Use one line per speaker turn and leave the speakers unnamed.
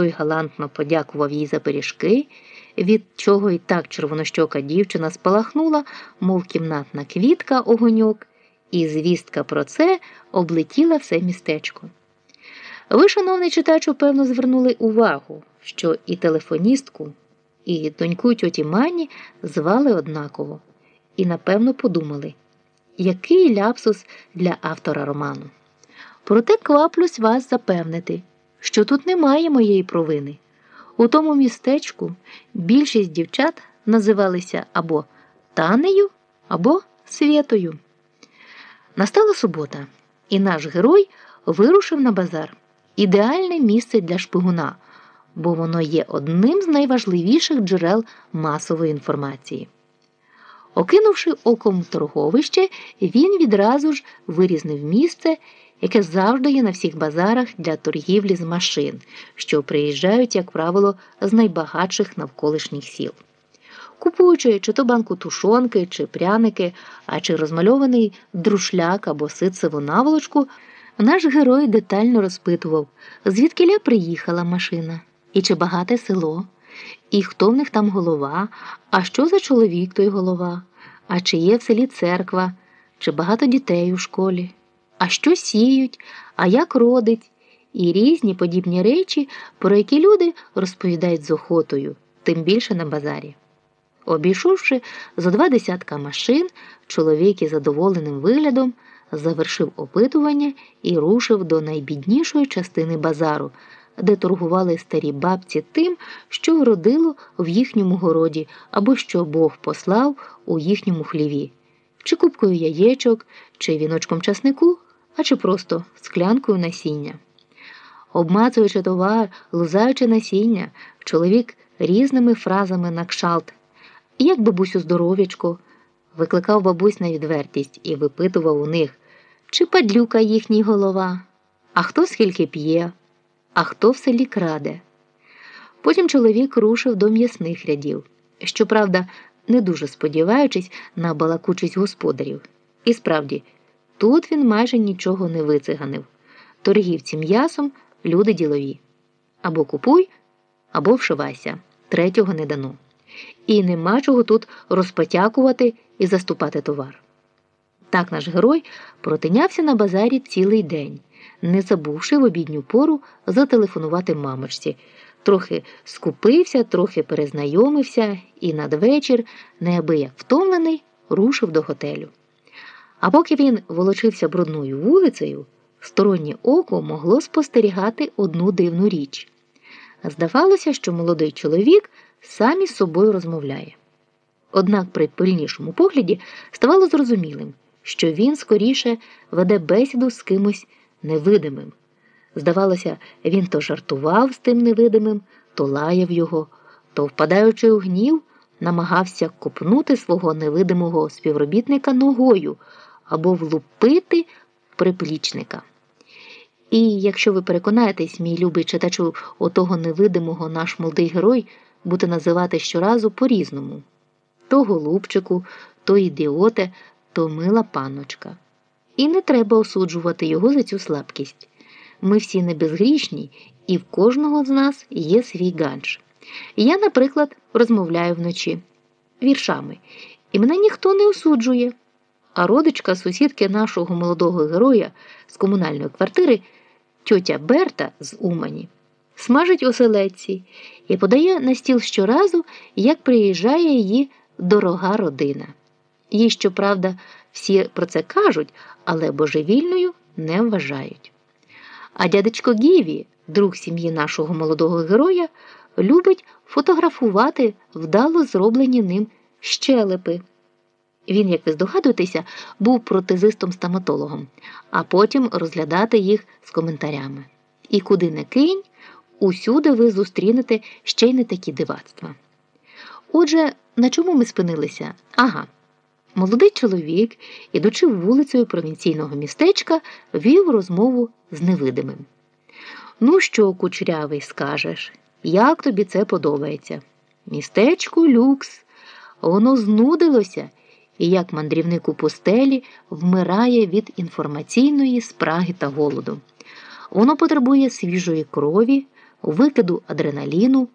Той галантно подякував їй за пиріжки, від чого і так червонощока дівчина спалахнула, мов кімнатна квітка огоньок, і звістка про це облетіла все містечко. Ви, шановний читачу, певно, звернули увагу, що і телефоністку, і доньку тьоті Мані звали однаково, і напевно подумали, який ляпсус для автора роману. Проте кваплюсь вас запевнити, що тут немає моєї провини. У тому містечку більшість дівчат називалися або Танею, або Свєтою. Настала субота, і наш герой вирушив на базар ідеальне місце для шпигуна, бо воно є одним з найважливіших джерел масової інформації. Окинувши оком торговище, він відразу ж вирізнив місце, яке завжди є на всіх базарах для торгівлі з машин, що приїжджають, як правило, з найбагатших навколишніх сіл. Купуючи чи то банку тушонки, чи пряники, а чи розмальований друшляк або ситцеву наволочку, наш герой детально розпитував, звідкиля приїхала машина, і чи багате село, і хто в них там голова, а що за чоловік той голова, а чи є в селі церква, чи багато дітей у школі, а що сіють, а як родить, і різні подібні речі, про які люди розповідають з охотою, тим більше на базарі. Обійшовши за два десятка машин, чоловік із задоволеним виглядом завершив опитування і рушив до найбіднішої частини базару, де торгували старі бабці тим, що вродило в їхньому городі або що Бог послав у їхньому хліві, чи купкою яєчок, чи віночком часнику, а чи просто склянкою насіння. Обмацуючи товар, лузаючи насіння, чоловік різними фразами на кшалт. Як бабусю здоров'ячко, викликав бабусь на відвертість і випитував у них, чи падлюка їхній голова, а хто скільки п'є, а хто в селі краде. Потім чоловік рушив до м'ясних рядів, щоправда, не дуже сподіваючись на балакучість господарів. І справді, тут він майже нічого не вициганив. Торгівці м'ясом люди ділові. Або купуй, або вшивайся, третього не дано. І нема чого тут розпотякувати і заступати товар. Так наш герой протинявся на базарі цілий день, не забувши в обідню пору зателефонувати мамочці. Трохи скупився, трохи перезнайомився і надвечір, неабияк втомлений, рушив до готелю. А поки він волочився брудною вулицею, стороннє око могло спостерігати одну дивну річ. Здавалося, що молодий чоловік сам із собою розмовляє. Однак при пильнішому погляді ставало зрозумілим, що він скоріше веде бесіду з кимось невидимим. Здавалося, він то жартував з тим невидимим, то лаяв його, то, впадаючи у гнів, намагався копнути свого невидимого співробітника ногою або влупити приплічника. І якщо ви переконаєтесь, мій любий читачу, отого невидимого наш молодий герой буде називати щоразу по-різному то голубчику, то ідіоте, то мила панночка. І не треба осуджувати його за цю слабкість. Ми всі не безгрішні, і в кожного з нас є свій ганж. Я, наприклад, розмовляю вночі віршами, і мене ніхто не осуджує. А родичка сусідки нашого молодого героя з комунальної квартири, тьотя Берта з Умані, смажить оселедці і подає на стіл щоразу, як приїжджає її дорога родина. Їй, щоправда, всі про це кажуть, але божевільною не вважають. А дядечко Гіві, друг сім'ї нашого молодого героя, любить фотографувати вдало зроблені ним щелепи. Він, як ви здогадуєтеся, був протезистом-стоматологом, а потім розглядати їх з коментарями. І куди не кинь, усюди ви зустрінете ще й не такі дивацтва. Отже, на чому ми спинилися? Ага. Молодий чоловік, ідучи вулицею провінційного містечка, вів розмову з невидимим. Ну, що, кучрявий, скажеш, як тобі це подобається? Містечко люкс, воно знудилося і як мандрівник у пустелі вмирає від інформаційної спраги та голоду. Воно потребує свіжої крові, викиду адреналіну,